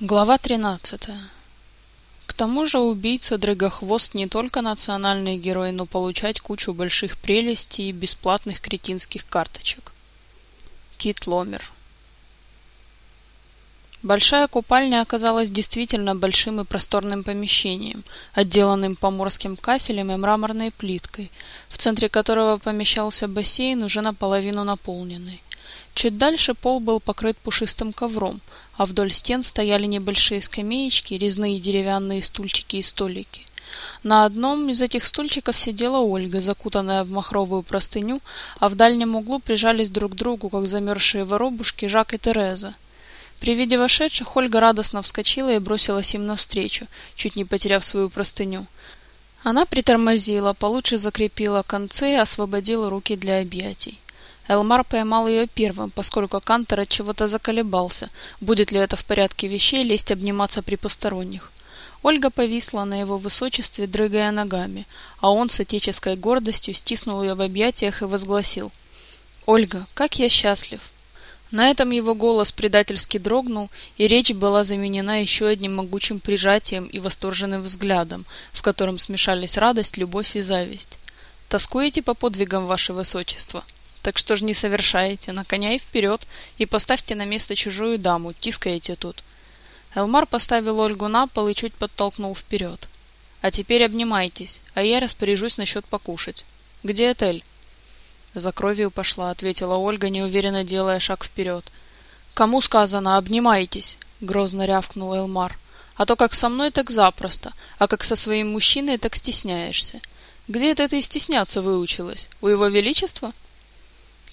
Глава 13. К тому же убийца Дрэгохвост не только национальный герой, но получать кучу больших прелестей и бесплатных кретинских карточек. Кит Ломер. Большая купальня оказалась действительно большим и просторным помещением, отделанным поморским кафелем и мраморной плиткой, в центре которого помещался бассейн, уже наполовину наполненный. Чуть дальше пол был покрыт пушистым ковром, а вдоль стен стояли небольшие скамеечки, резные деревянные стульчики и столики. На одном из этих стульчиков сидела Ольга, закутанная в махровую простыню, а в дальнем углу прижались друг к другу, как замерзшие воробушки, Жак и Тереза. При виде вошедших Ольга радостно вскочила и бросилась им навстречу, чуть не потеряв свою простыню. Она притормозила, получше закрепила концы и освободила руки для объятий. Элмар поймал ее первым, поскольку Кантер от чего-то заколебался, будет ли это в порядке вещей лезть обниматься при посторонних. Ольга повисла на его высочестве, дрыгая ногами, а он с отеческой гордостью стиснул ее в объятиях и возгласил. «Ольга, как я счастлив!» На этом его голос предательски дрогнул, и речь была заменена еще одним могучим прижатием и восторженным взглядом, в котором смешались радость, любовь и зависть. «Тоскуете по подвигам, ваше высочество?» Так что ж не совершаете, на коня и вперед, и поставьте на место чужую даму, тискаете тут. Элмар поставил Ольгу на пол и чуть подтолкнул вперед. А теперь обнимайтесь, а я распоряжусь насчет покушать. Где отель? За кровью пошла, ответила Ольга, неуверенно делая шаг вперед. Кому сказано, обнимайтесь, грозно рявкнул Элмар. А то как со мной, так запросто, а как со своим мужчиной, так стесняешься. Где это ты стесняться выучилась? У его величества?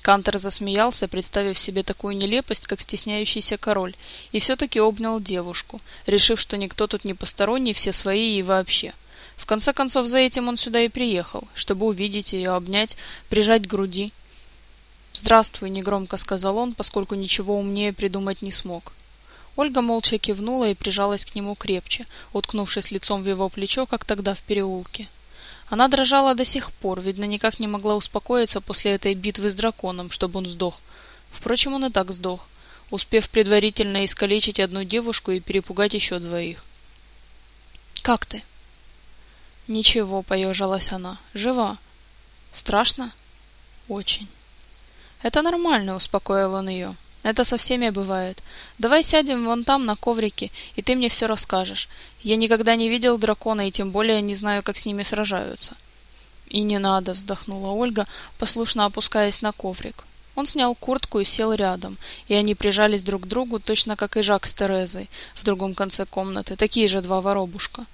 Кантер засмеялся, представив себе такую нелепость, как стесняющийся король, и все-таки обнял девушку, решив, что никто тут не посторонний, все свои и вообще. В конце концов, за этим он сюда и приехал, чтобы увидеть ее, обнять, прижать к груди. «Здравствуй», — негромко сказал он, поскольку ничего умнее придумать не смог. Ольга молча кивнула и прижалась к нему крепче, уткнувшись лицом в его плечо, как тогда в переулке. Она дрожала до сих пор, видно, никак не могла успокоиться после этой битвы с драконом, чтобы он сдох. Впрочем, он и так сдох, успев предварительно искалечить одну девушку и перепугать еще двоих. «Как ты?» «Ничего», — поежилась она. «Жива». «Страшно?» «Очень». «Это нормально», — успокоил он ее. Это со всеми бывает. Давай сядем вон там на коврике, и ты мне все расскажешь. Я никогда не видел дракона и тем более не знаю, как с ними сражаются. И не надо, вздохнула Ольга, послушно опускаясь на коврик. Он снял куртку и сел рядом, и они прижались друг к другу, точно как и Жак с Терезой в другом конце комнаты, такие же два воробушка.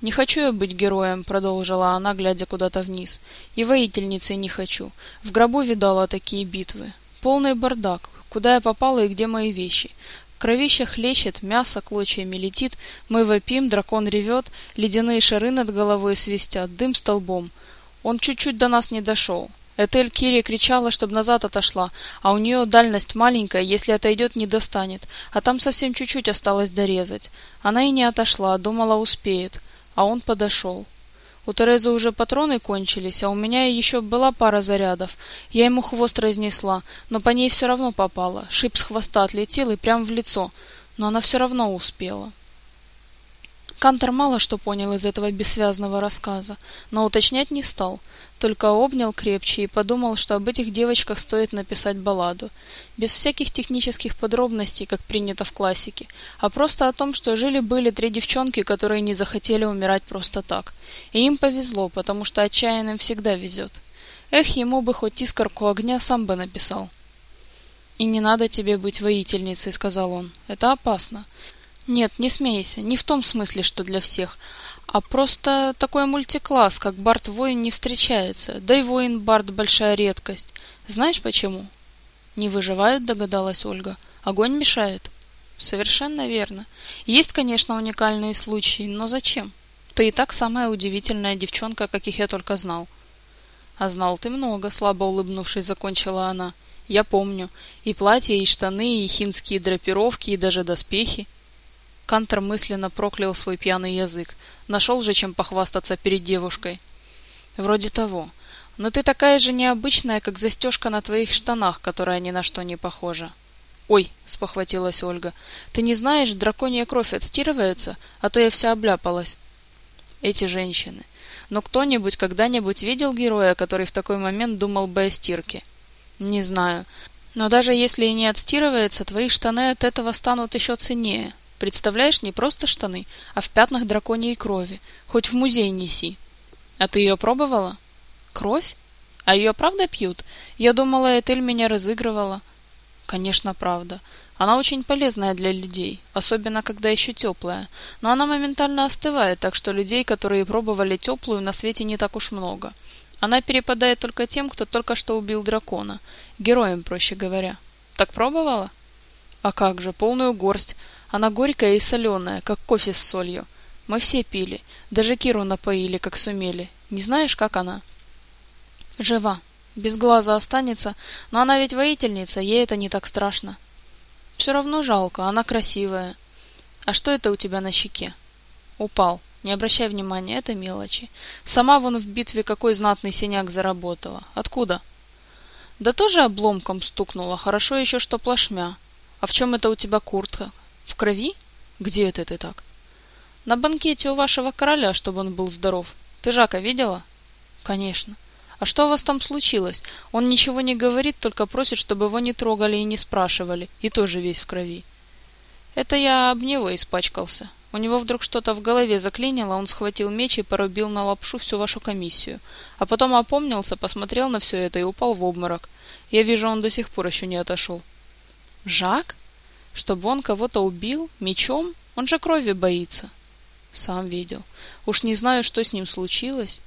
«Не хочу я быть героем», — продолжила она, глядя куда-то вниз. «И воительницей не хочу. В гробу видала такие битвы. Полный бардак, куда я попала и где мои вещи. Кровища хлещет, мясо клочьями летит, мы вопим, дракон ревет, ледяные шары над головой свистят, дым столбом. Он чуть-чуть до нас не дошел. Этель Кири кричала, чтобы назад отошла, а у нее дальность маленькая, если отойдет, не достанет, а там совсем чуть-чуть осталось дорезать. Она и не отошла, думала успеет, а он подошел. У Терезы уже патроны кончились, а у меня еще была пара зарядов. Я ему хвост разнесла, но по ней все равно попала. Шип с хвоста отлетел и прямо в лицо, но она все равно успела. Кантор мало что понял из этого бессвязного рассказа, но уточнять не стал, только обнял крепче и подумал, что об этих девочках стоит написать балладу, без всяких технических подробностей, как принято в классике, а просто о том, что жили-были три девчонки, которые не захотели умирать просто так. И им повезло, потому что отчаянным всегда везет. Эх, ему бы хоть искорку огня сам бы написал. «И не надо тебе быть воительницей», — сказал он. «Это опасно. Нет, не смейся, не в том смысле, что для всех, а просто такой мультикласс, как Барт-воин, не встречается, да и воин-бард большая редкость. Знаешь почему? Не выживают, догадалась Ольга. Огонь мешает. Совершенно верно. Есть, конечно, уникальные случаи, но зачем? Ты и так самая удивительная девчонка, каких я только знал. А знал ты много, слабо улыбнувшись, закончила она. Я помню. И платья, и штаны, и хинские драпировки, и даже доспехи. Кантер мысленно проклял свой пьяный язык. Нашел же, чем похвастаться перед девушкой. Вроде того. Но ты такая же необычная, как застежка на твоих штанах, которая ни на что не похожа. «Ой!» — спохватилась Ольга. «Ты не знаешь, драконья кровь отстирывается, а то я вся обляпалась». Эти женщины. Но кто-нибудь когда-нибудь видел героя, который в такой момент думал бы о стирке? Не знаю. Но даже если и не отстирывается, твои штаны от этого станут еще ценнее. Представляешь, не просто штаны, а в пятнах драконьей крови. Хоть в музей неси. А ты ее пробовала? Кровь? А ее правда пьют? Я думала, Этель меня разыгрывала. Конечно, правда. Она очень полезная для людей, особенно когда еще теплая. Но она моментально остывает, так что людей, которые пробовали теплую, на свете не так уж много. Она перепадает только тем, кто только что убил дракона. Героям, проще говоря. Так пробовала? А как же, полную горсть. Она горькая и соленая, как кофе с солью. Мы все пили. Даже Киру напоили, как сумели. Не знаешь, как она? Жива. Без глаза останется, но она ведь воительница, ей это не так страшно. Все равно жалко, она красивая. А что это у тебя на щеке? Упал. Не обращай внимания, это мелочи. Сама вон в битве какой знатный синяк заработала. Откуда? Да тоже обломком стукнула, хорошо еще, что плашмя. А в чем это у тебя куртка? В крови? Где это ты так? На банкете у вашего короля, чтобы он был здоров. Ты Жака видела? Конечно. А что у вас там случилось? Он ничего не говорит, только просит, чтобы его не трогали и не спрашивали, и тоже весь в крови. Это я об него испачкался. У него вдруг что-то в голове заклинило, он схватил меч и порубил на лапшу всю вашу комиссию. А потом опомнился, посмотрел на все это и упал в обморок. Я вижу, он до сих пор еще не отошел. Жак? Чтобы он кого-то убил? Мечом? Он же крови боится. Сам видел. Уж не знаю, что с ним случилось.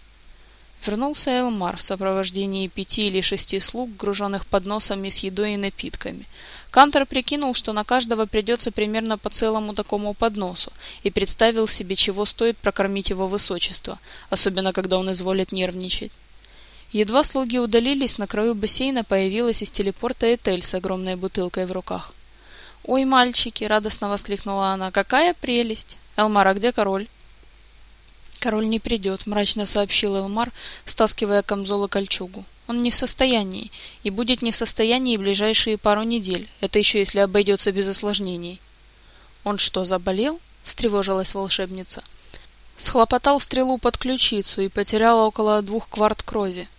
Вернулся Элмар в сопровождении пяти или шести слуг, груженных подносами с едой и напитками. Кантор прикинул, что на каждого придется примерно по целому такому подносу, и представил себе, чего стоит прокормить его высочество, особенно когда он изволит нервничать. Едва слуги удалились, на краю бассейна появилась из телепорта Этель с огромной бутылкой в руках. «Ой, мальчики!» — радостно воскликнула она. «Какая прелесть! Элмар, а где король?» «Король не придет», — мрачно сообщил Элмар, стаскивая камзол и кольчугу. «Он не в состоянии, и будет не в состоянии ближайшие пару недель. Это еще если обойдется без осложнений». «Он что, заболел?» — встревожилась волшебница. Схлопотал стрелу под ключицу и потерял около двух кварт крови.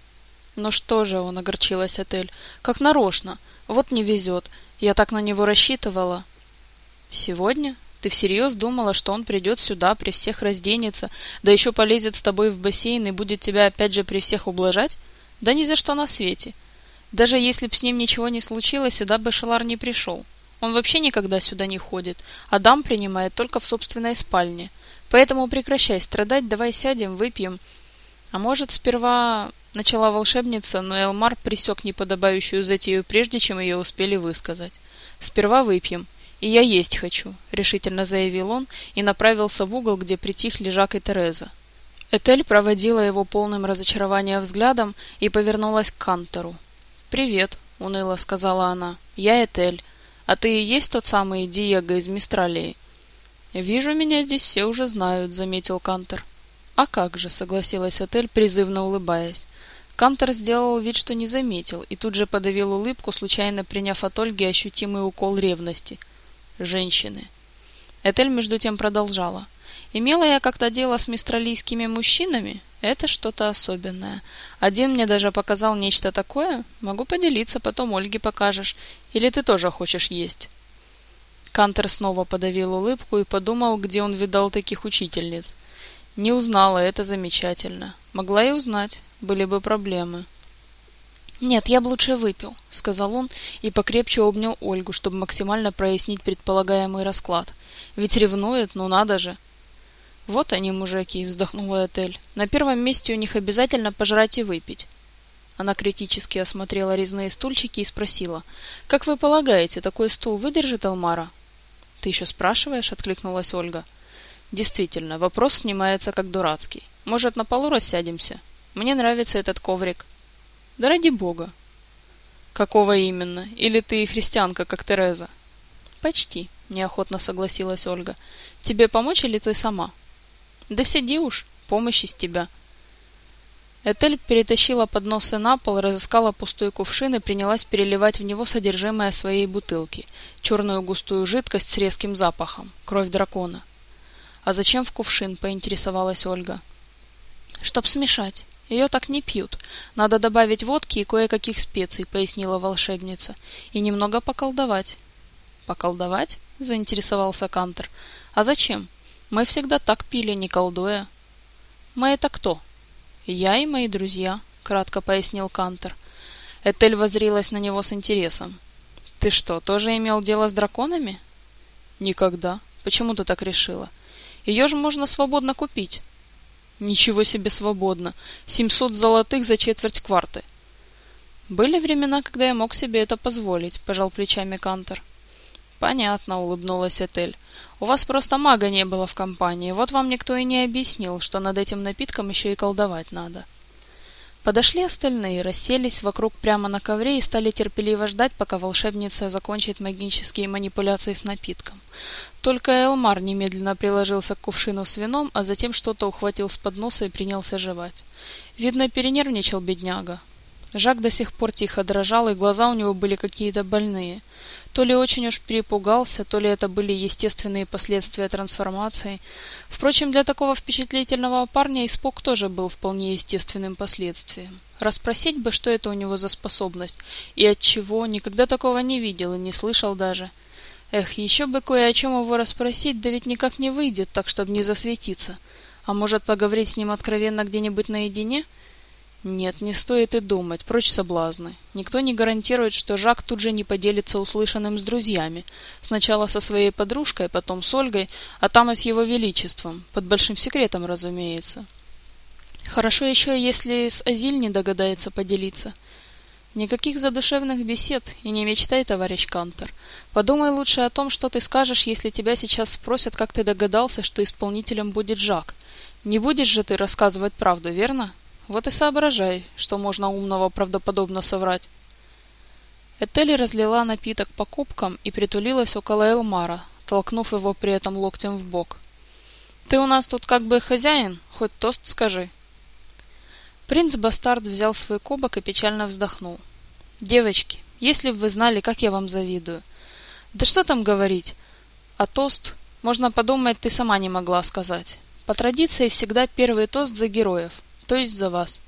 «Ну что же он», — огорчилась Отель, — «как нарочно. Вот не везет. Я так на него рассчитывала». «Сегодня?» Ты всерьез думала, что он придет сюда, при всех разденется, да еще полезет с тобой в бассейн и будет тебя опять же при всех ублажать? Да ни за что на свете. Даже если б с ним ничего не случилось, сюда бы Шалар не пришел. Он вообще никогда сюда не ходит, а дам принимает только в собственной спальне. Поэтому прекращай страдать, давай сядем, выпьем. А может, сперва... Начала волшебница, но Элмар присек неподобающую затею, прежде чем ее успели высказать. Сперва выпьем. «И я есть хочу», — решительно заявил он и направился в угол, где притихли Жак и Тереза. Этель проводила его полным разочарования взглядом и повернулась к Кантору. «Привет», — уныло сказала она. «Я Этель. А ты и есть тот самый Диего из Мистралии?» «Вижу, меня здесь все уже знают», — заметил Кантор. «А как же», — согласилась Этель, призывно улыбаясь. Кантор сделал вид, что не заметил, и тут же подавил улыбку, случайно приняв от Ольги ощутимый укол ревности — женщины. Этель между тем продолжала. Имела я как-то дело с мистралийскими мужчинами? Это что-то особенное. Один мне даже показал нечто такое. Могу поделиться, потом Ольге покажешь. Или ты тоже хочешь есть?» Кантер снова подавил улыбку и подумал, где он видал таких учительниц. Не узнала, это замечательно. Могла и узнать, были бы проблемы. «Нет, я бы лучше выпил», — сказал он и покрепче обнял Ольгу, чтобы максимально прояснить предполагаемый расклад. «Ведь ревнует, ну надо же!» «Вот они, мужики», — вздохнула Этель. «На первом месте у них обязательно пожрать и выпить». Она критически осмотрела резные стульчики и спросила. «Как вы полагаете, такой стул выдержит Алмара?» «Ты еще спрашиваешь?» — откликнулась Ольга. «Действительно, вопрос снимается как дурацкий. Может, на полу рассядемся? Мне нравится этот коврик. Да ради бога. Какого именно? Или ты христианка, как Тереза? Почти, неохотно согласилась Ольга. Тебе помочь или ты сама? Да сиди уж, помощь из тебя. Этель перетащила подносы на пол, разыскала пустой кувшин и принялась переливать в него содержимое своей бутылки, черную густую жидкость с резким запахом, кровь дракона. «А зачем в кувшин?» — поинтересовалась Ольга. «Чтоб смешать. Ее так не пьют. Надо добавить водки и кое-каких специй», — пояснила волшебница. «И немного поколдовать». «Поколдовать?» — заинтересовался Кантер. «А зачем? Мы всегда так пили, не колдуя». «Мы это кто?» «Я и мои друзья», — кратко пояснил Кантер. Этель возрилась на него с интересом. «Ты что, тоже имел дело с драконами?» «Никогда. Почему ты так решила? Ее же можно свободно купить». «Ничего себе свободно. Семьсот золотых за четверть кварты». «Были времена, когда я мог себе это позволить», — пожал плечами Кантер. «Понятно», — улыбнулась Этель. У вас просто мага не было в компании, вот вам никто и не объяснил, что над этим напитком еще и колдовать надо. Подошли остальные, расселись вокруг прямо на ковре и стали терпеливо ждать, пока волшебница закончит магические манипуляции с напитком. Только Элмар немедленно приложился к кувшину с вином, а затем что-то ухватил с подноса и принялся жевать. Видно, перенервничал бедняга. Жак до сих пор тихо дрожал, и глаза у него были какие-то больные. То ли очень уж перепугался, то ли это были естественные последствия трансформации. Впрочем, для такого впечатлительного парня испуг тоже был вполне естественным последствием. Расспросить бы, что это у него за способность, и от чего, никогда такого не видел и не слышал даже. Эх, еще бы кое о чем его расспросить, да ведь никак не выйдет, так чтобы не засветиться. А может, поговорить с ним откровенно где-нибудь наедине — нет, не стоит и думать, прочь соблазны. Никто не гарантирует, что Жак тут же не поделится услышанным с друзьями. Сначала со своей подружкой, потом с Ольгой, а там и с его величеством. Под большим секретом, разумеется. Хорошо еще, если с Азиль не догадается поделиться. Никаких задушевных бесед и не мечтай, товарищ Кантер. Подумай лучше о том, что ты скажешь, если тебя сейчас спросят, как ты догадался, что исполнителем будет Жак. Не будешь же ты рассказывать правду, верно? Вот и соображай, что можно умного правдоподобно соврать. Этели разлила напиток по кубкам и притулилась около Элмара, толкнув его при этом локтем в бок. «Ты у нас тут как бы хозяин, хоть тост скажи». Принц-бастард взял свой кубок и печально вздохнул. «Девочки, если бы вы знали, как я вам завидую. Да что там говорить? А тост, можно подумать, ты сама не могла сказать. По традиции всегда первый тост за героев то есть за вас.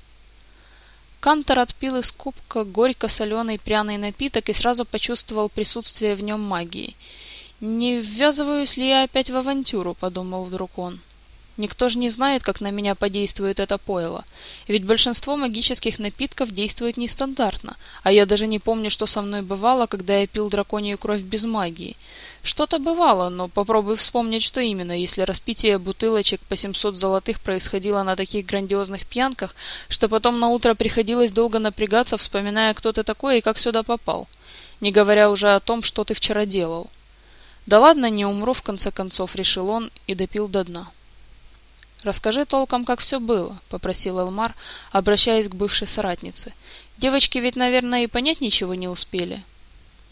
Кантор отпил из кубка горько-соленый пряный напиток и сразу почувствовал присутствие в нем магии. «Не ввязываюсь ли я опять в авантюру?» — подумал вдруг он. Никто же не знает, как на меня подействует это пойло. Ведь большинство магических напитков действует нестандартно, а я даже не помню, что со мной бывало, когда я пил драконью кровь без магии. Что-то бывало, но попробуй вспомнить, что именно, если распитие бутылочек по 700 золотых происходило на таких грандиозных пьянках, что потом на утро приходилось долго напрягаться, вспоминая, кто ты такой и как сюда попал. Не говоря уже о том, что ты вчера делал. Да ладно, не умру, в конце концов, решил он и допил до дна. «Расскажи толком, как все было», — попросил Элмар, обращаясь к бывшей соратнице. «Девочки ведь, наверное, и понять ничего не успели».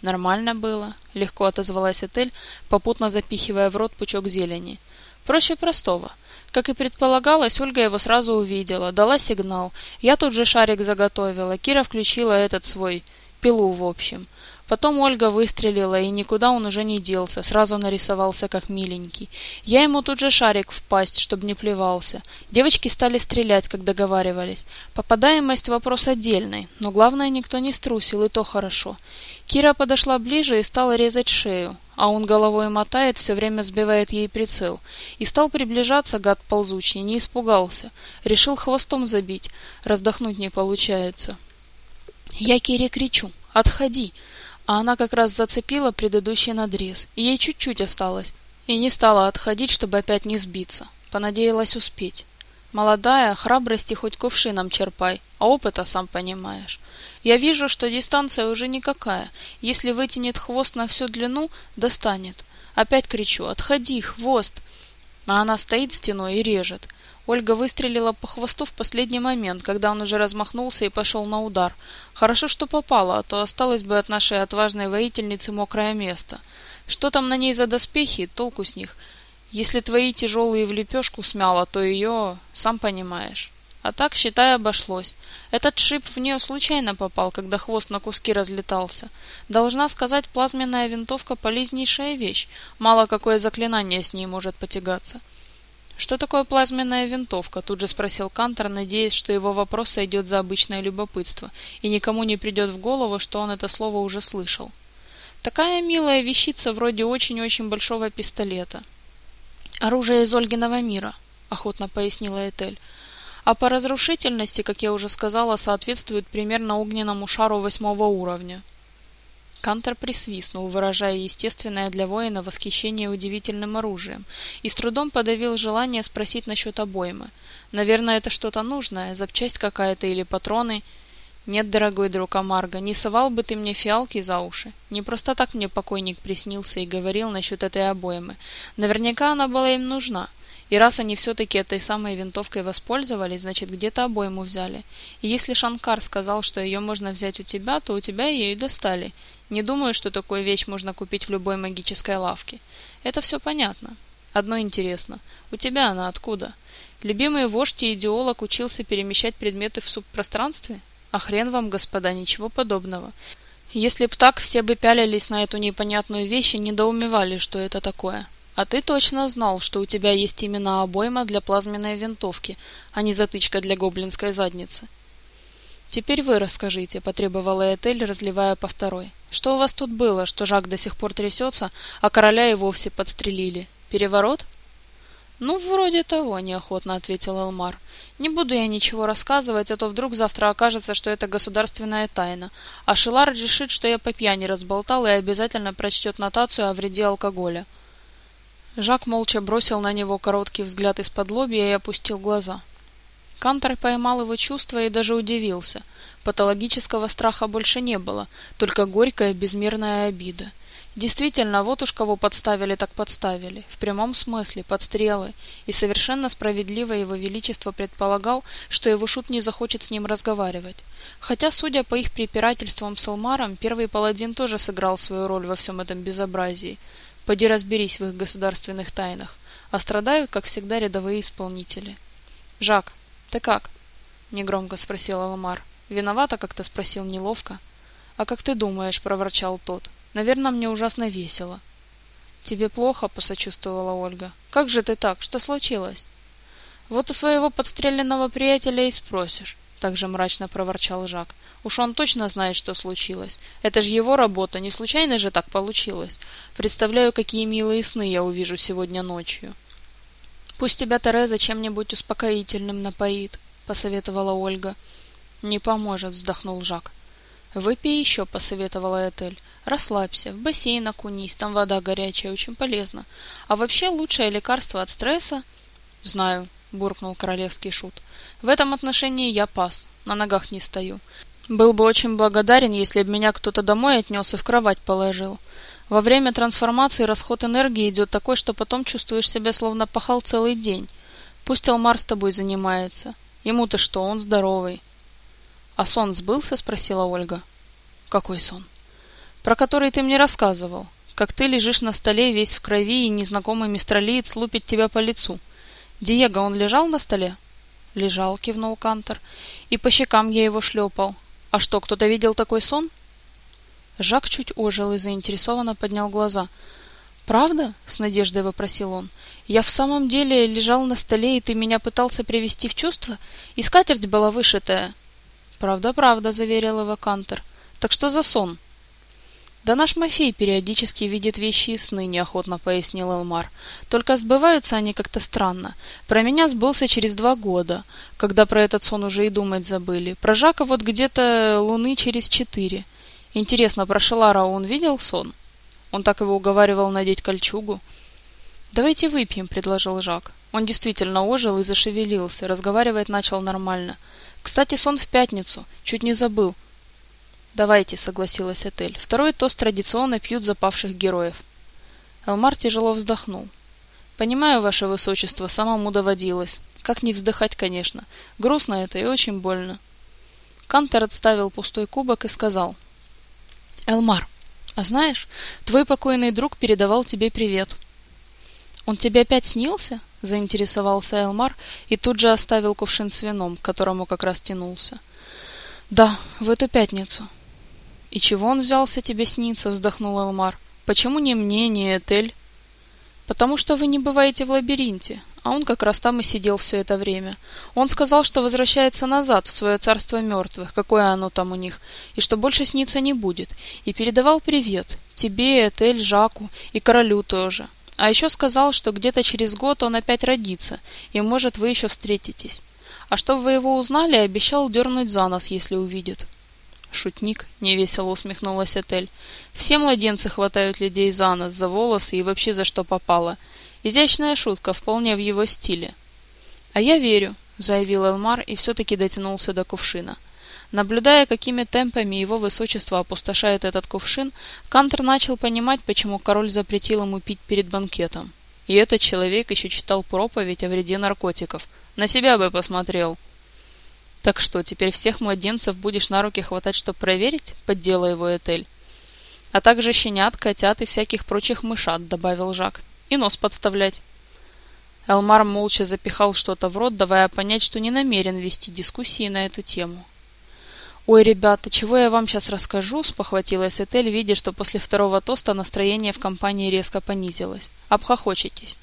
«Нормально было», — легко отозвалась Этель, попутно запихивая в рот пучок зелени. «Проще простого. Как и предполагалось, Ольга его сразу увидела, дала сигнал. Я тут же шарик заготовила, Кира включила этот свой, пилу в общем. Потом Ольга выстрелила, и никуда он уже не делся, сразу нарисовался как миленький. Я ему тут же шарик в пасть, чтобы не плевался. Девочки стали стрелять, как договаривались. Попадаемость вопрос отдельный, но главное никто не струсил, и то хорошо. Кира подошла ближе и стала резать шею, а он головой мотает, все время сбивает ей прицел. И стал приближаться, гад ползучий, не испугался. Решил хвостом забить, раздохнуть не получается. Я Кире кричу «Отходи!» А она как раз зацепила предыдущий надрез, и ей чуть-чуть осталось, и не стала отходить, чтобы опять не сбиться. Понадеялась успеть. Молодая, храбрости хоть кувшином черпай, а опыта сам понимаешь. Я вижу, что дистанция уже никакая. Если вытянет хвост на всю длину, достанет. Опять кричу «Отходи, хвост!» А она стоит стеной и режет. Ольга выстрелила по хвосту в последний момент, когда он уже размахнулся и пошел на удар. Хорошо, что попала, а то осталось бы от нашей отважной воительницы мокрое место. Что там на ней за доспехи, толку с них. Если твои тяжелые в лепешку смяло, то ее, сам понимаешь. А так, считай, обошлось. Этот шип в нее случайно попал, когда хвост на куски разлетался. Должна сказать, плазменная винтовка — полезнейшая вещь. Мало какое заклинание с ней может потягаться. «Что такое плазменная винтовка?» — тут же спросил Кантор, надеясь, что его вопрос сойдет за обычное любопытство, и никому не придет в голову, что он это слово уже слышал. «Такая милая вещица вроде очень-очень большого пистолета». «Оружие из Ольгиного мира», — охотно пояснила Этель а по разрушительности, как я уже сказала, соответствует примерно огненному шару восьмого уровня. Кантер присвистнул, выражая естественное для воина восхищение удивительным оружием, и с трудом подавил желание спросить насчет обоймы. Наверное, это что-то нужное, запчасть какая-то или патроны. Нет, дорогой друг Амарго, не совал бы ты мне фиалки за уши. Не просто так мне покойник приснился и говорил насчет этой обоймы. Наверняка она была им нужна. И раз они все-таки этой самой винтовкой воспользовались, значит где-то обойму взяли. И если Шанкар сказал, что ее можно взять у тебя, то у тебя ее и достали. Не думаю, что такую вещь можно купить в любой магической лавке. Это все понятно. Одно интересно. У тебя она откуда? Любимый вождь и идеолог учился перемещать предметы в субпространстве? А хрен вам, господа, ничего подобного. Если б так, все бы пялились на эту непонятную вещь и недоумевали, что это такое. А ты точно знал, что у тебя есть именно обойма для плазменной винтовки, а не затычка для гоблинской задницы. Теперь вы расскажите, потребовала Этель, разливая по второй. Что у вас тут было, что Жак до сих пор трясется, а короля и вовсе подстрелили? Переворот? Ну, вроде того, неохотно ответил Элмар. Не буду я ничего рассказывать, а то вдруг завтра окажется, что это государственная тайна, а Шилар решит, что я по пьяни разболтал и обязательно прочтет нотацию о вреде алкоголя. Жак молча бросил на него короткий взгляд из-под лобья и опустил глаза. Кантор поймал его чувства и даже удивился. Патологического страха больше не было, только горькая безмерная обида. Действительно, вот уж кого подставили, так подставили. В прямом смысле, подстрелы. И совершенно справедливо его величество предполагал, что его шут не захочет с ним разговаривать. Хотя, судя по их препирательствам с Алмаром, первый паладин тоже сыграл свою роль во всем этом безобразии. Поди разберись в их государственных тайнах. А страдают, как всегда, рядовые исполнители. «Жак, ты как?» — негромко спросил Алмар. «Виновата?» — как-то спросил неловко. «А как ты думаешь?» — проворчал тот. «Наверное, мне ужасно весело». «Тебе плохо?» — посочувствовала Ольга. «Как же ты так? Что случилось?» «Вот у своего подстреленного приятеля и спросишь», — также мрачно проворчал Жак. Уж он точно знает, что случилось. Это же его работа, не случайно же так получилось. Представляю, какие милые сны я увижу сегодня ночью. Пусть тебя Тереза чем-нибудь успокоительным напоит, посоветовала Ольга. Не поможет, вздохнул Жак. Выпей еще, посоветовала Этель. Расслабься, в бассейн окунись, там вода горячая, очень полезно. А вообще лучшее лекарство от стресса... Знаю, буркнул королевский шут. В этом отношении я пас, на ногах не стою. Был бы очень благодарен, если бы меня кто-то домой отнес и в кровать положил. Во время трансформации расход энергии идет такой, что потом чувствуешь себя словно пахал целый день. Пусть Алмар с тобой занимается. Ему-то что, он здоровый. А сон сбылся? спросила Ольга. Какой сон? Про который ты мне рассказывал. Как ты лежишь на столе весь в крови, и незнакомый мистралиец лупит тебя по лицу. Диего, он лежал на столе? Лежал, кивнул Кантор. И по щекам я его шлепал. А что, кто-то видел такой сон? Жак чуть ожил и заинтересованно поднял глаза. «Правда?» — с надеждой вопросил он. «Я в самом деле лежал на столе, и ты меня пытался привести в чувство? И скатерть была вышитая». «Правда, правда», — заверил его Кантер. «Так что за сон?» «Да наш Мафей периодически видит вещи и сны», — неохотно пояснил Элмар. «Только сбываются они как-то странно. Про меня сбылся через два года, когда про этот сон уже и думать забыли. Про Жака вот где-то луны через четыре. Интересно, про Шелара он видел сон? Он так его уговаривал надеть кольчугу». «Давайте выпьем», — предложил Жак. Он действительно ожил и зашевелился, разговаривать начал нормально. «Кстати, сон в пятницу. Чуть не забыл. «Давайте», — согласилась Этель. «Второй тост традиционно пьют запавших героев». Элмар тяжело вздохнул. «Понимаю, ваше высочество, самому доводилось. Как не вздыхать, конечно. Грустно это и очень больно». Кантер отставил пустой кубок и сказал. «Элмар, а знаешь, твой покойный друг передавал тебе привет». «Он тебе опять снился?» — заинтересовался Элмар и тут же оставил кувшин с вином, к которому как раз тянулся. «Да, в эту пятницу». «И чего он взялся тебе сниться?» — вздохнул Элмар. «Почему не мне, не Этель?» «Потому что вы не бываете в лабиринте, а он как раз там и сидел все это время. Он сказал, что возвращается назад, в свое царство мертвых, какое оно там у них, и что больше сниться не будет, и передавал привет тебе, Этель, Жаку и королю тоже. А еще сказал, что где-то через год он опять родится, и, может, вы еще встретитесь. А чтобы вы его узнали, обещал дернуть за нос, если увидит. Шутник, невесело усмехнулась Этель. Все младенцы хватают людей за нос, за волосы и вообще за что попало. Изящная шутка, вполне в его стиле. А я верю, заявил Элмар и все-таки дотянулся до кувшина. Наблюдая, какими темпами его высочество опустошает этот кувшин, Кантер начал понимать, почему король запретил ему пить перед банкетом. И этот человек еще читал проповедь о вреде наркотиков. На себя бы посмотрел. «Так что, теперь всех младенцев будешь на руки хватать, чтобы проверить?» — поддела его Этель. «А также щенят, котят и всяких прочих мышат», — добавил Жак. «И нос подставлять». Элмар молча запихал что-то в рот, давая понять, что не намерен вести дискуссии на эту тему. «Ой, ребята, чего я вам сейчас расскажу?» – спохватилась Этель, видя, что после второго тоста настроение в компании резко понизилось. «Обхохочетесь».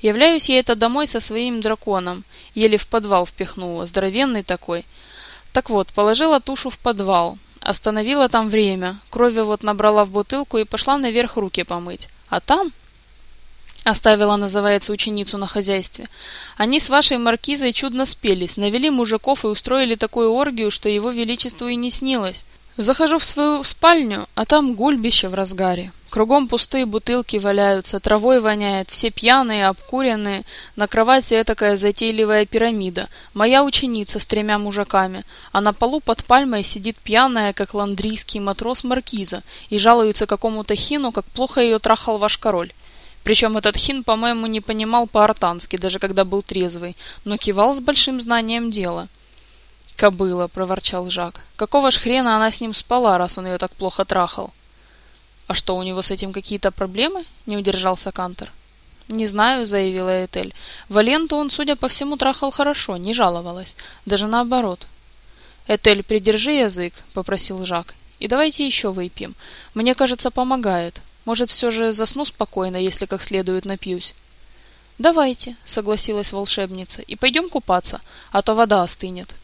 Являюсь я это домой со своим драконом. Еле в подвал впихнула, здоровенный такой. Так вот, положила тушу в подвал. Остановила там время. Крови вот набрала в бутылку и пошла наверх руки помыть. А там Оставила, называется, ученицу на хозяйстве. Они с вашей маркизой чудно спелись, навели мужиков и устроили такую оргию, что его величеству и не снилось. Захожу в свою спальню, а там гульбище в разгаре. Кругом пустые бутылки валяются, травой воняет, все пьяные, обкуренные. На кровати этакая затейливая пирамида. Моя ученица с тремя мужиками, а на полу под пальмой сидит пьяная, как ландрийский матрос Маркиза, и жалуется какому-то хину, как плохо ее трахал ваш король. Причем этот хин, по-моему, не понимал по-артански, даже когда был трезвый, но кивал с большим знанием дела. «Кобыла», — проворчал Жак. «Какого ж хрена она с ним спала, раз он ее так плохо трахал?» «А что, у него с этим какие-то проблемы?» — не удержался Кантер. «Не знаю», — заявила Этель. «Валенту он, судя по всему, трахал хорошо, не жаловалась. Даже наоборот». «Этель, придержи язык», — попросил Жак. «И давайте еще выпьем. Мне кажется, помогает. Может, все же засну спокойно, если как следует напьюсь?» «Давайте», — согласилась волшебница, — «и пойдем купаться, а то вода остынет».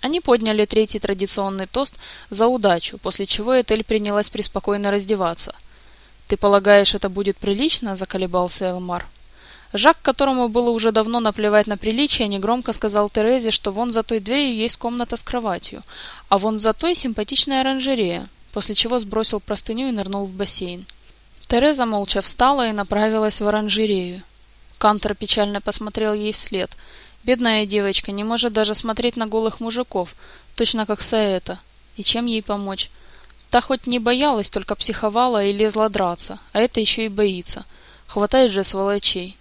Они подняли третий традиционный тост за удачу, после чего Этель принялась преспокойно раздеваться. «Ты полагаешь, это будет прилично?» — заколебался Элмар. Жак, которому было уже давно наплевать на приличие, негромко сказал Терезе, что вон за той дверью есть комната с кроватью, а вон за той симпатичная оранжерея, после чего сбросил простыню и нырнул в бассейн. Тереза молча встала и направилась в оранжерею. Кантор печально посмотрел ей вслед. Бедная девочка не может даже смотреть на голых мужиков, точно как Саэта. И чем ей помочь? Та хоть не боялась, только психовала и лезла драться, а это еще и боится. Хватает же сволочей.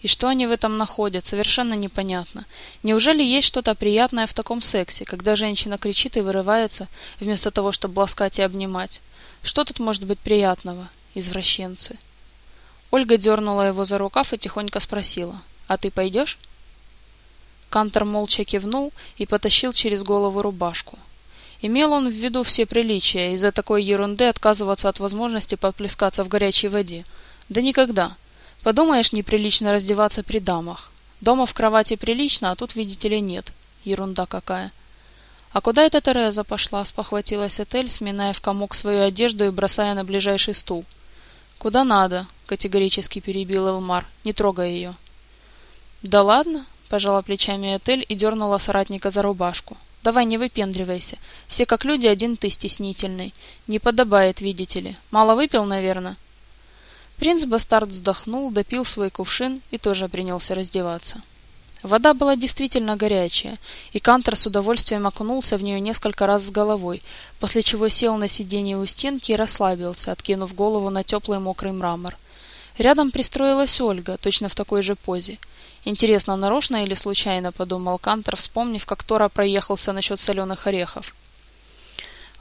И что они в этом находят, совершенно непонятно. Неужели есть что-то приятное в таком сексе, когда женщина кричит и вырывается, вместо того, чтобы ласкать и обнимать? Что тут может быть приятного? Извращенцы. Ольга дернула его за рукав и тихонько спросила, «А ты пойдешь?» Кантор молча кивнул и потащил через голову рубашку. Имел он в виду все приличия, из-за такой ерунды отказываться от возможности подплескаться в горячей воде. Да никогда. Подумаешь, неприлично раздеваться при дамах. Дома в кровати прилично, а тут, видите ли, нет. Ерунда какая. «А куда эта Тереза пошла?» — спохватилась Этель, сминая в комок свою одежду и бросая на ближайший стул. «Куда надо?» — категорически перебил Элмар, не трогая ее. «Да ладно?» — пожала плечами Этель и дернула соратника за рубашку. «Давай не выпендривайся. Все как люди, один ты стеснительный. Не подобает, видите ли. Мало выпил, наверное?» Принц Бастард вздохнул, допил свой кувшин и тоже принялся раздеваться. Вода была действительно горячая, и Кантер с удовольствием окунулся в нее несколько раз с головой, после чего сел на сиденье у стенки и расслабился, откинув голову на теплый мокрый мрамор. Рядом пристроилась Ольга, точно в такой же позе. Интересно, нарочно или случайно, подумал Кантер, вспомнив, как Тора проехался насчет соленых орехов.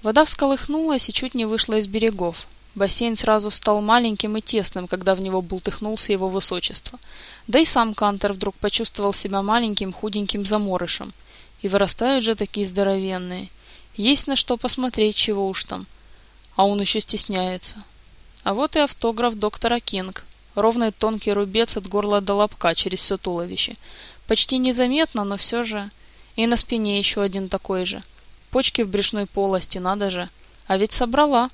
Вода всколыхнулась и чуть не вышла из берегов. Бассейн сразу стал маленьким и тесным, когда в него бултыхнулся его высочество. Да и сам Кантер вдруг почувствовал себя маленьким худеньким заморышем. И вырастают же такие здоровенные. Есть на что посмотреть, чего уж там. А он еще стесняется. А вот и автограф доктора Кинг. Ровный тонкий рубец от горла до лобка через все туловище. Почти незаметно, но все же... И на спине еще один такой же. Почки в брюшной полости, надо же. А ведь собрала.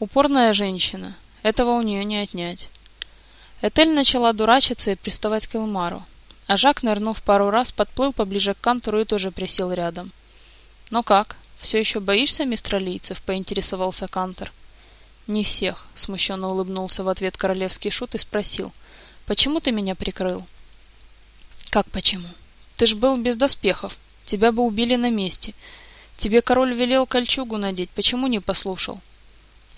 Упорная женщина. Этого у нее не отнять. Этель начала дурачиться и приставать к Элмару. А Жак, нырнув пару раз, подплыл поближе к Кантору и тоже присел рядом. «Ну как, все еще боишься мистралийцев?» — поинтересовался Кантор. «Не всех», — смущенно улыбнулся в ответ королевский шут и спросил. «Почему ты меня прикрыл?» «Как почему? Ты ж был без доспехов. Тебя бы убили на месте. Тебе король велел кольчугу надеть. Почему не послушал?»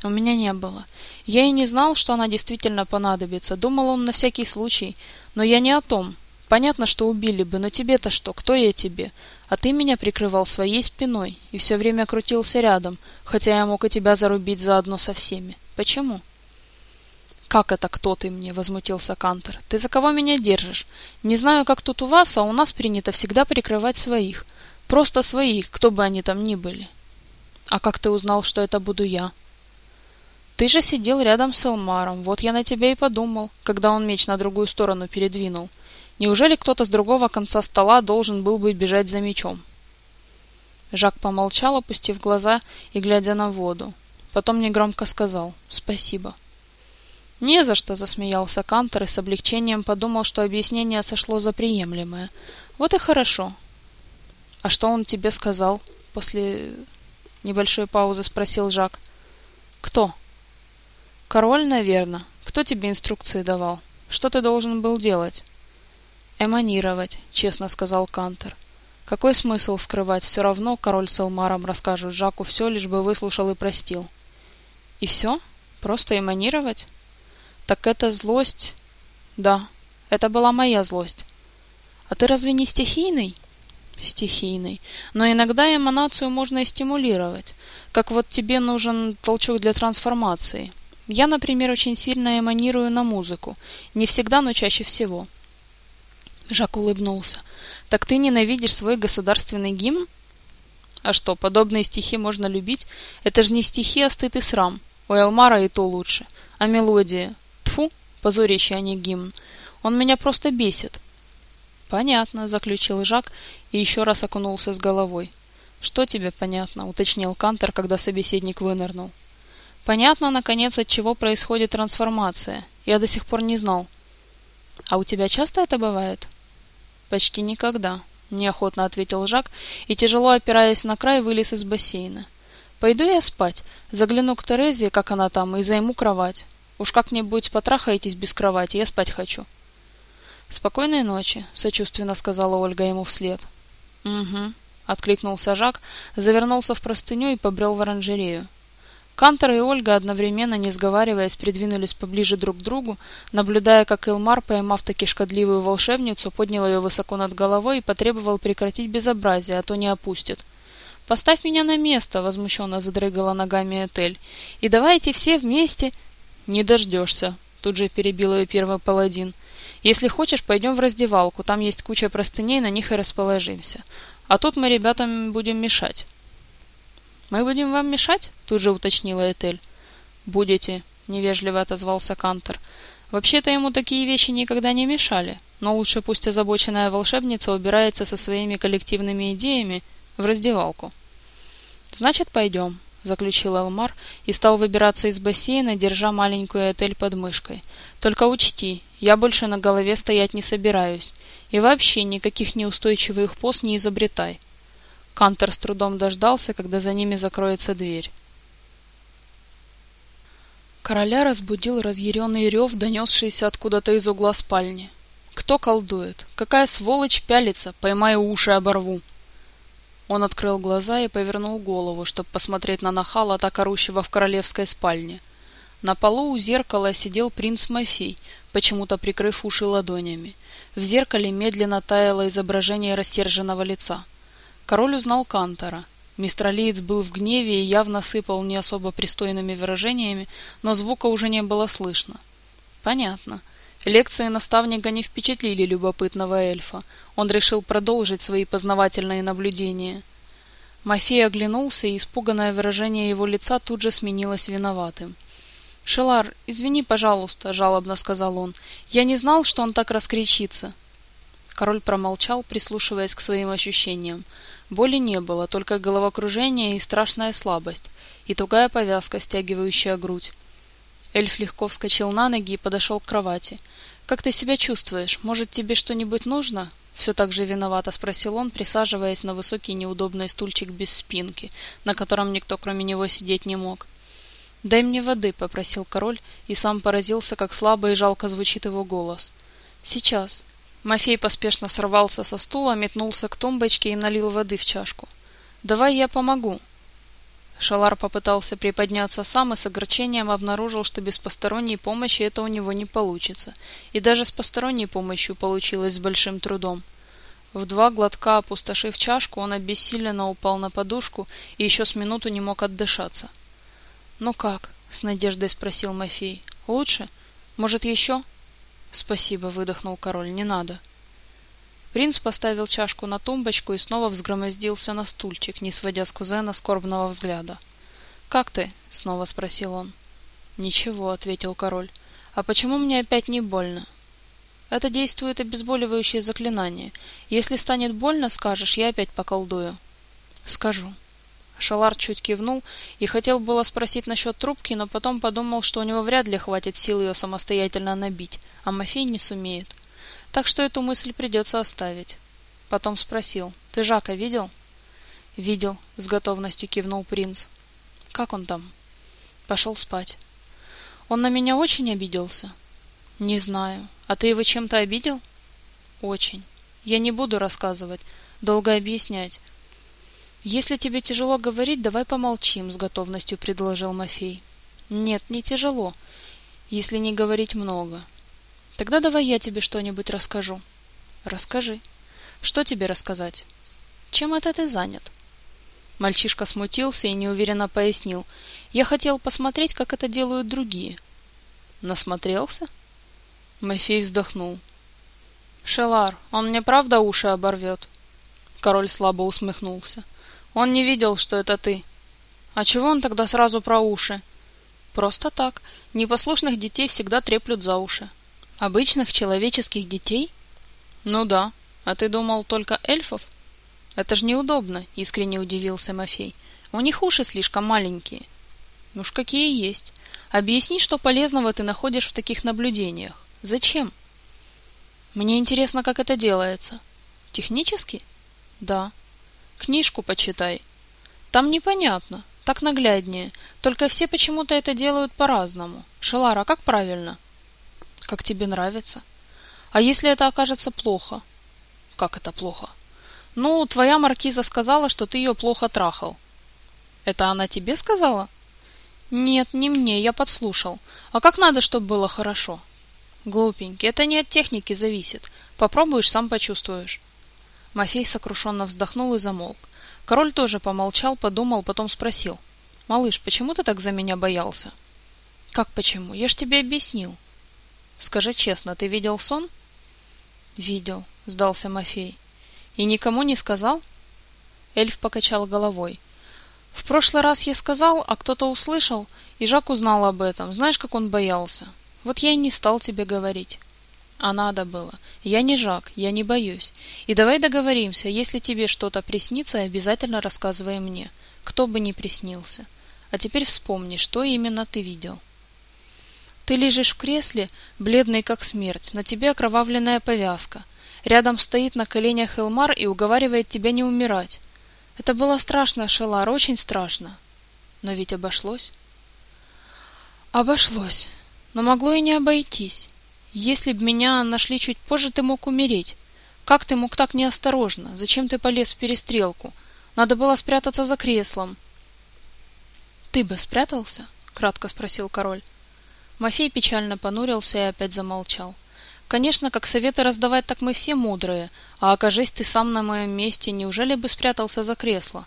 У меня не было. Я и не знал, что она действительно понадобится. Думал он на всякий случай. Но я не о том. Понятно, что убили бы, но тебе-то что? Кто я тебе? А ты меня прикрывал своей спиной и все время крутился рядом, хотя я мог и тебя зарубить заодно со всеми. Почему? «Как это кто ты мне?» — возмутился Кантер. «Ты за кого меня держишь? Не знаю, как тут у вас, а у нас принято всегда прикрывать своих. Просто своих, кто бы они там ни были». «А как ты узнал, что это буду я?» Ты же сидел рядом с Элмаром, вот я на тебя и подумал, когда он меч на другую сторону передвинул. Неужели кто-то с другого конца стола должен был бы бежать за мечом? Жак помолчал, опустив глаза и глядя на воду. Потом негромко сказал «Спасибо». «Не за что», — засмеялся Кантор и с облегчением подумал, что объяснение сошло за приемлемое. «Вот и хорошо». «А что он тебе сказал?» — после небольшой паузы спросил Жак. «Кто?» Король, наверное. Кто тебе инструкции давал? Что ты должен был делать? Эманировать, честно сказал Кантер. Какой смысл скрывать? Все равно король с Элмаром расскажут Жаку все, лишь бы выслушал и простил. И все? Просто эманировать? Так это злость? Да, это была моя злость. А ты разве не стихийный? Стихийный. Но иногда эманацию можно и стимулировать. Как вот тебе нужен толчок для трансформации. Я, например, очень сильно эманирую на музыку. Не всегда, но чаще всего. Жак улыбнулся. Так ты ненавидишь свой государственный гимн? А что, подобные стихи можно любить? Это же не стихи, а стыд и срам. У Элмара и то лучше. А мелодия? Тфу, позорище, а не гимн. Он меня просто бесит. Понятно, заключил Жак и еще раз окунулся с головой. Что тебе понятно, уточнил Кантер, когда собеседник вынырнул. Понятно, наконец, от чего происходит трансформация. Я до сих пор не знал. А у тебя часто это бывает? Почти никогда, неохотно ответил Жак и, тяжело опираясь на край, вылез из бассейна. Пойду я спать, загляну к Терезе, как она там, и займу кровать. Уж как-нибудь потрахаетесь без кровати, я спать хочу. Спокойной ночи, сочувственно сказала Ольга ему вслед. Угу, откликнулся Жак, завернулся в простыню и побрел в оранжерею. Кантор и Ольга одновременно, не сговариваясь, придвинулись поближе друг к другу, наблюдая, как Илмар, поймав таки шкодливую волшебницу, поднял ее высоко над головой и потребовал прекратить безобразие, а то не опустит. «Поставь меня на место!» — возмущенно задрыгала ногами Этель. «И давайте все вместе...» «Не дождешься!» — тут же перебил ее первый паладин. «Если хочешь, пойдем в раздевалку, там есть куча простыней, на них и расположимся. А тут мы ребятам будем мешать». «Мы будем вам мешать?» — тут же уточнила Этель. «Будете», — невежливо отозвался Кантер. «Вообще-то ему такие вещи никогда не мешали, но лучше пусть озабоченная волшебница убирается со своими коллективными идеями в раздевалку». «Значит, пойдем», — заключил Элмар и стал выбираться из бассейна, держа маленькую Этель под мышкой. «Только учти, я больше на голове стоять не собираюсь. И вообще никаких неустойчивых поз не изобретай». Кантер с трудом дождался, когда за ними закроется дверь. Короля разбудил разъяренный рев, донесшийся откуда-то из угла спальни. «Кто колдует? Какая сволочь пялится? Поймаю уши, оборву!» Он открыл глаза и повернул голову, чтобы посмотреть на нахала, так орущего в королевской спальне. На полу у зеркала сидел принц Мафей, почему-то прикрыв уши ладонями. В зеркале медленно таяло изображение рассерженного лица. Король узнал Кантора. Мистер Алиец был в гневе и явно сыпал не особо пристойными выражениями, но звука уже не было слышно. Понятно. Лекции наставника не впечатлили любопытного эльфа. Он решил продолжить свои познавательные наблюдения. Мафей оглянулся, и испуганное выражение его лица тут же сменилось виноватым. «Шелар, извини, пожалуйста», — жалобно сказал он. «Я не знал, что он так раскричится». Король промолчал, прислушиваясь к своим ощущениям. Боли не было, только головокружение и страшная слабость, и тугая повязка, стягивающая грудь. Эльф легко вскочил на ноги и подошел к кровати. «Как ты себя чувствуешь? Может, тебе что-нибудь нужно?» Все так же виновато спросил он, присаживаясь на высокий неудобный стульчик без спинки, на котором никто кроме него сидеть не мог. «Дай мне воды», — попросил король, и сам поразился, как слабо и жалко звучит его голос. «Сейчас». Мафей поспешно сорвался со стула, метнулся к тумбочке и налил воды в чашку. «Давай я помогу», Шалар попытался приподняться сам и с огорчением обнаружил, что без посторонней помощи это у него не получится. И даже с посторонней помощью получилось с большим трудом. В два глотка опустошив чашку, он обессиленно упал на подушку и еще с минуту не мог отдышаться. «Ну как?» — с надеждой спросил Мафей. «Лучше? Может, еще?» «Спасибо», — выдохнул король. «Не надо». Принц поставил чашку на тумбочку и снова взгромоздился на стульчик, не сводя с кузена скорбного взгляда. «Как ты?» — снова спросил он. «Ничего», — ответил король. «А почему мне опять не больно?» «Это действует обезболивающее заклинание. Если станет больно, скажешь, я опять поколдую». «Скажу». Шалар чуть кивнул и хотел было спросить насчет трубки, но потом подумал, что у него вряд ли хватит сил ее самостоятельно набить, а Мафей не сумеет. Так что эту мысль придется оставить. Потом спросил, «Ты Жака видел?» «Видел», — с готовностью кивнул принц. «Как он там?» «Пошел спать». «Он на меня очень обиделся?» «Не знаю. А ты его чем-то обидел?» «Очень. Я не буду рассказывать, долго объяснять. Если тебе тяжело говорить, давай помолчим, с готовностью предложил Мафей. Нет, не тяжело, если не говорить много. Тогда давай я тебе что-нибудь расскажу. Расскажи. Что тебе рассказать? Чем это ты занят? Мальчишка смутился и неуверенно пояснил. Я хотел посмотреть, как это делают другие. Насмотрелся? Мафей вздохнул. Шелар, он мне правда уши оборвет? Король слабо усмехнулся. Он не видел, что это ты. А чего он тогда сразу про уши? Просто так. Непослушных детей всегда треплют за уши. Обычных человеческих детей? Ну да. А ты думал только эльфов? Это ж неудобно, искренне удивился Мафей. У них уши слишком маленькие. Ну ж какие есть. Объясни, что полезного ты находишь в таких наблюдениях. Зачем? Мне интересно, как это делается. Технически? Да. Книжку почитай. Там непонятно, так нагляднее. Только все почему-то это делают по-разному. Шелара, как правильно? — как тебе нравится. А если это окажется плохо? Как это плохо? Ну, твоя маркиза сказала, что ты ее плохо трахал. Это она тебе сказала? Нет, не мне, я подслушал. А как надо, чтобы было хорошо? Глупенький, это не от техники зависит. Попробуешь, сам почувствуешь. Мафей сокрушенно вздохнул и замолк. Король тоже помолчал, подумал, потом спросил. «Малыш, почему ты так за меня боялся?» «Как почему? Я ж тебе объяснил». Скажи честно, ты видел сон? Видел, сдался Мафей. И никому не сказал? Эльф покачал головой. В прошлый раз я сказал, а кто-то услышал, и Жак узнал об этом. Знаешь, как он боялся? Вот я и не стал тебе говорить. А надо было. Я не Жак, я не боюсь. И давай договоримся, если тебе что-то приснится, обязательно рассказывай мне, кто бы ни приснился. А теперь вспомни, что именно ты видел. Ты лежишь в кресле, бледный как смерть, на тебе окровавленная повязка. Рядом стоит на коленях Элмар и уговаривает тебя не умирать. Это было страшно, Шелар, очень страшно. Но ведь обошлось. Обошлось. Но могло и не обойтись. Если б меня нашли чуть позже, ты мог умереть. Как ты мог так неосторожно? Зачем ты полез в перестрелку? Надо было спрятаться за креслом. Ты бы спрятался? кратко спросил король. Мафей печально понурился и опять замолчал. Конечно, как советы раздавать, так мы все мудрые, а окажись ты сам на моем месте, неужели бы спрятался за кресло?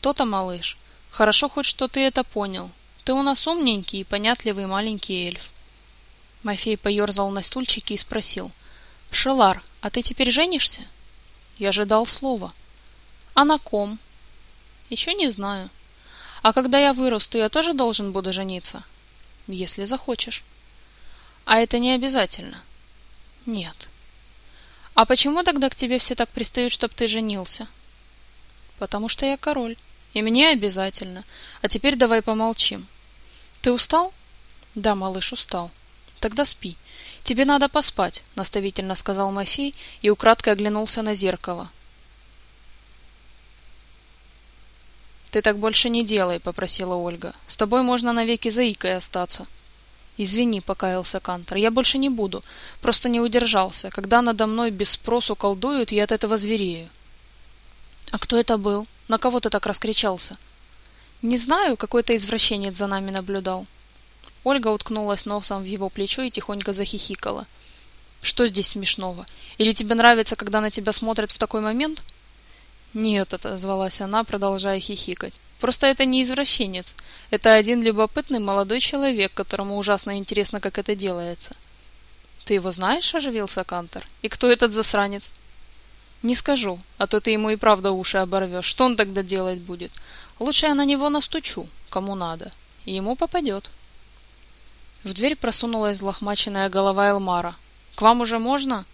То-то, малыш. Хорошо хоть что ты это понял. Ты у нас умненький и понятливый маленький эльф. Мафей поерзал на стульчике и спросил. Шелар, а ты теперь женишься? Я ожидал слова. А на ком? Еще не знаю. А когда я вырасту, я тоже должен буду жениться? Если захочешь. А это не обязательно. Нет. А почему тогда к тебе все так пристают, чтоб ты женился? Потому что я король. И мне обязательно. А теперь давай помолчим. Ты устал? Да, малыш, устал. Тогда спи. Тебе надо поспать, наставительно сказал Мафей и украдкой оглянулся на зеркало. Ты так больше не делай, попросила Ольга. С тобой можно навеки заикой остаться. Извини, покаялся Кантор. Я больше не буду. Просто не удержался. Когда надо мной без спросу колдуют, я от этого зверею. А кто это был? На кого ты так раскричался? Не знаю, какой-то извращенец за нами наблюдал. Ольга уткнулась носом в его плечо и тихонько захихикала. Что здесь смешного? Или тебе нравится, когда на тебя смотрят в такой момент? Нет, отозвалась она, продолжая хихикать. Просто это не извращенец. Это один любопытный молодой человек, которому ужасно интересно, как это делается. Ты его знаешь, оживился Кантор? И кто этот засранец? Не скажу, а то ты ему и правда уши оборвешь. Что он тогда делать будет? Лучше я на него настучу, кому надо, и ему попадет. В дверь просунулась злохмаченная голова Элмара. «К вам уже можно?»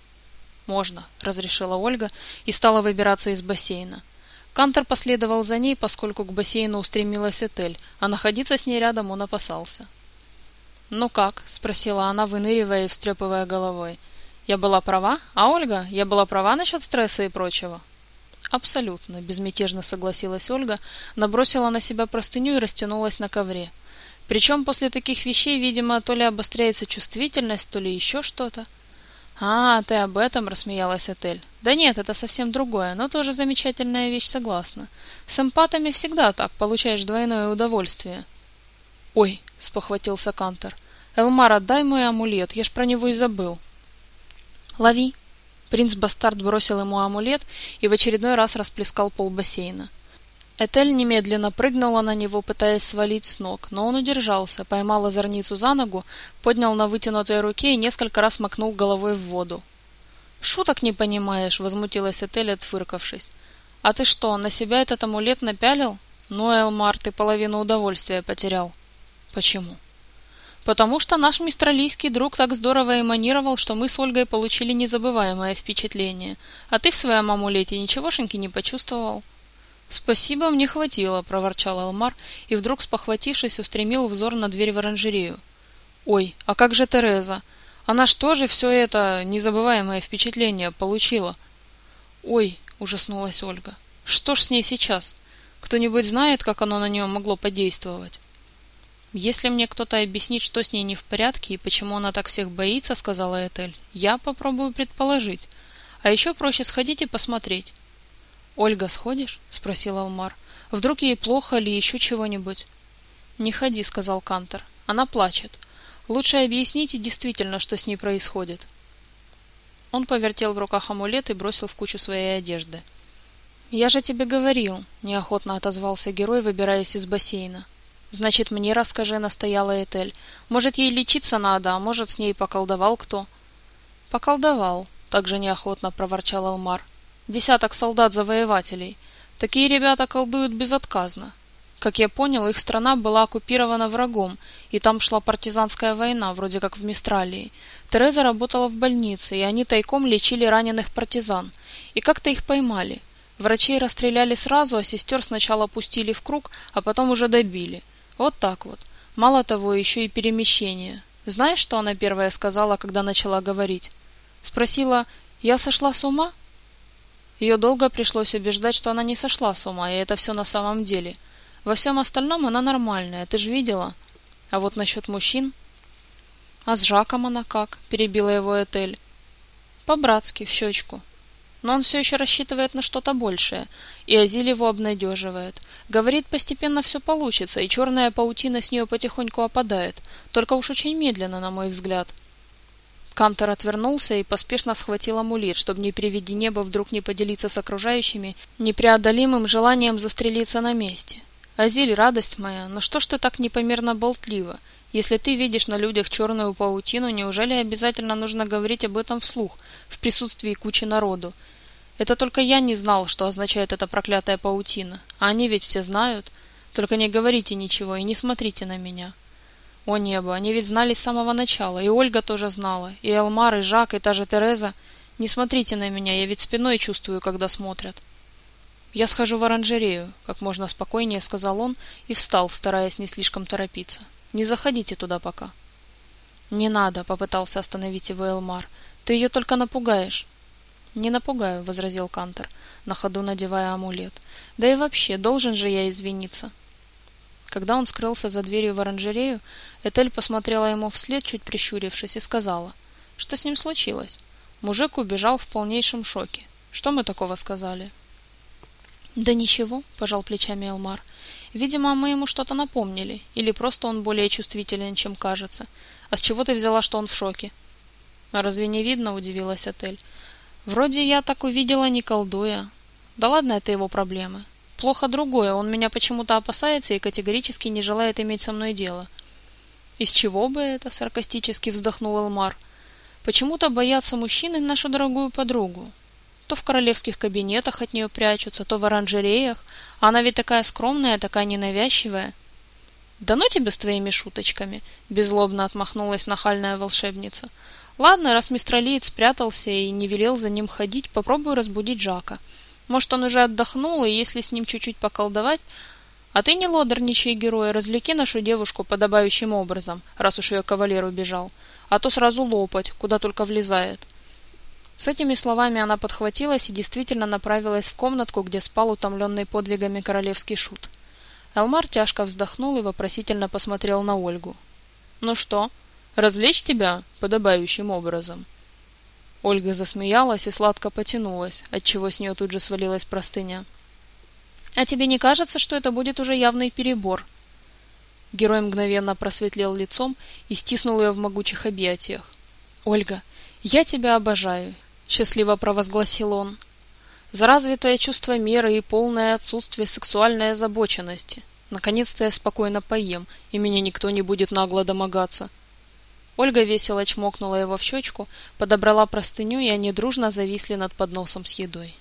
«Можно», — разрешила Ольга и стала выбираться из бассейна. Кантор последовал за ней, поскольку к бассейну устремилась Этель, а находиться с ней рядом он опасался. «Ну как?» — спросила она, выныривая и встрепывая головой. «Я была права? А Ольга? Я была права насчет стресса и прочего?» «Абсолютно», — безмятежно согласилась Ольга, набросила на себя простыню и растянулась на ковре. Причем после таких вещей, видимо, то ли обостряется чувствительность, то ли еще что-то. «А, ты об этом?» — рассмеялась Этель. «Да нет, это совсем другое, но тоже замечательная вещь, согласна. С эмпатами всегда так, получаешь двойное удовольствие». «Ой!» — спохватился Кантор. «Элмар, отдай мой амулет, я ж про него и забыл». «Лови!» Принц-бастард бросил ему амулет и в очередной раз расплескал пол бассейна. Этель немедленно прыгнула на него, пытаясь свалить с ног, но он удержался, поймал озорницу за ногу, поднял на вытянутой руке и несколько раз макнул головой в воду. «Шуток не понимаешь», — возмутилась Этель, отфыркавшись. «А ты что, на себя этот амулет напялил? Ну, Элмар, ты половину удовольствия потерял». «Почему?» «Потому что наш мистралийский друг так здорово эманировал, что мы с Ольгой получили незабываемое впечатление, а ты в своем амулете ничегошеньки не почувствовал». «Спасибо, мне хватило», — проворчал Алмар и вдруг, спохватившись, устремил взор на дверь в оранжерею. «Ой, а как же Тереза? Она что же все это незабываемое впечатление получила?» «Ой», — ужаснулась Ольга, — «что ж с ней сейчас? Кто-нибудь знает, как оно на нее могло подействовать?» «Если мне кто-то объяснит, что с ней не в порядке и почему она так всех боится», — сказала Этель, — «я попробую предположить. А еще проще сходить и посмотреть». «Ольга, сходишь?» — спросил Алмар. «Вдруг ей плохо или еще чего-нибудь?» «Не ходи», — сказал Кантор. «Она плачет. Лучше объясните действительно, что с ней происходит». Он повертел в руках амулет и бросил в кучу своей одежды. «Я же тебе говорил», — неохотно отозвался герой, выбираясь из бассейна. «Значит, мне расскажи», — настояла Этель. «Может, ей лечиться надо, а может, с ней поколдовал кто?» «Поколдовал», — также неохотно проворчал Алмар десяток солдат-завоевателей. Такие ребята колдуют безотказно. Как я понял, их страна была оккупирована врагом, и там шла партизанская война, вроде как в Мистралии. Тереза работала в больнице, и они тайком лечили раненых партизан. И как-то их поймали. Врачей расстреляли сразу, а сестер сначала пустили в круг, а потом уже добили. Вот так вот. Мало того, еще и перемещение. Знаешь, что она первая сказала, когда начала говорить? Спросила, я сошла с ума? Ее долго пришлось убеждать, что она не сошла с ума, и это все на самом деле. Во всем остальном она нормальная, ты же видела. А вот насчет мужчин... А с Жаком она как? Перебила его Этель. По-братски, в щечку. Но он все еще рассчитывает на что-то большее, и Азиль его обнадеживает. Говорит, постепенно все получится, и черная паутина с нее потихоньку опадает, только уж очень медленно, на мой взгляд. Кантер отвернулся и поспешно схватил амулет, чтобы не при виде неба вдруг не поделиться с окружающими непреодолимым желанием застрелиться на месте. «Азиль, радость моя, но что ж ты так непомерно болтлива? Если ты видишь на людях черную паутину, неужели обязательно нужно говорить об этом вслух, в присутствии кучи народу? Это только я не знал, что означает эта проклятая паутина. А они ведь все знают. Только не говорите ничего и не смотрите на меня». О небо, они ведь знали с самого начала, и Ольга тоже знала, и Элмар, и Жак, и та же Тереза. Не смотрите на меня, я ведь спиной чувствую, когда смотрят. Я схожу в оранжерею, как можно спокойнее сказал он и встал, стараясь не слишком торопиться. Не заходите туда пока. Не надо, попытался остановить его Элмар. Ты ее только напугаешь. Не напугаю, возразил Кантер, на ходу надевая амулет. Да и вообще, должен же я извиниться. Когда он скрылся за дверью в оранжерею, Этель посмотрела ему вслед, чуть прищурившись, и сказала, что с ним случилось. Мужик убежал в полнейшем шоке. Что мы такого сказали? Да ничего, пожал плечами Элмар. Видимо, мы ему что-то напомнили, или просто он более чувствителен, чем кажется. А с чего ты взяла, что он в шоке? А разве не видно, удивилась Отель. Вроде я так увидела, не колдуя. Да ладно, это его проблемы. Плохо другое, он меня почему-то опасается и категорически не желает иметь со мной дело. Из чего бы это, саркастически вздохнул Элмар. Почему-то боятся мужчины нашу дорогую подругу. То в королевских кабинетах от нее прячутся, то в оранжереях. Она ведь такая скромная, такая ненавязчивая. Да ну тебе с твоими шуточками, беззлобно отмахнулась нахальная волшебница. Ладно, раз мистер Лиет спрятался и не велел за ним ходить, попробую разбудить Жака. Может, он уже отдохнул, и если с ним чуть-чуть поколдовать... А ты не лодорничай, герой, развлеки нашу девушку подобающим образом, раз уж ее кавалер убежал. А то сразу лопать, куда только влезает. С этими словами она подхватилась и действительно направилась в комнатку, где спал утомленный подвигами королевский шут. Элмар тяжко вздохнул и вопросительно посмотрел на Ольгу. «Ну что, развлечь тебя подобающим образом?» Ольга засмеялась и сладко потянулась, отчего с нее тут же свалилась простыня. «А тебе не кажется, что это будет уже явный перебор?» Герой мгновенно просветлел лицом и стиснул ее в могучих объятиях. «Ольга, я тебя обожаю», — счастливо провозгласил он. «За развитое чувство меры и полное отсутствие сексуальной озабоченности. Наконец-то я спокойно поем, и меня никто не будет нагло домогаться». Ольга весело чмокнула его в щечку, подобрала простыню, и они дружно зависли над подносом с едой.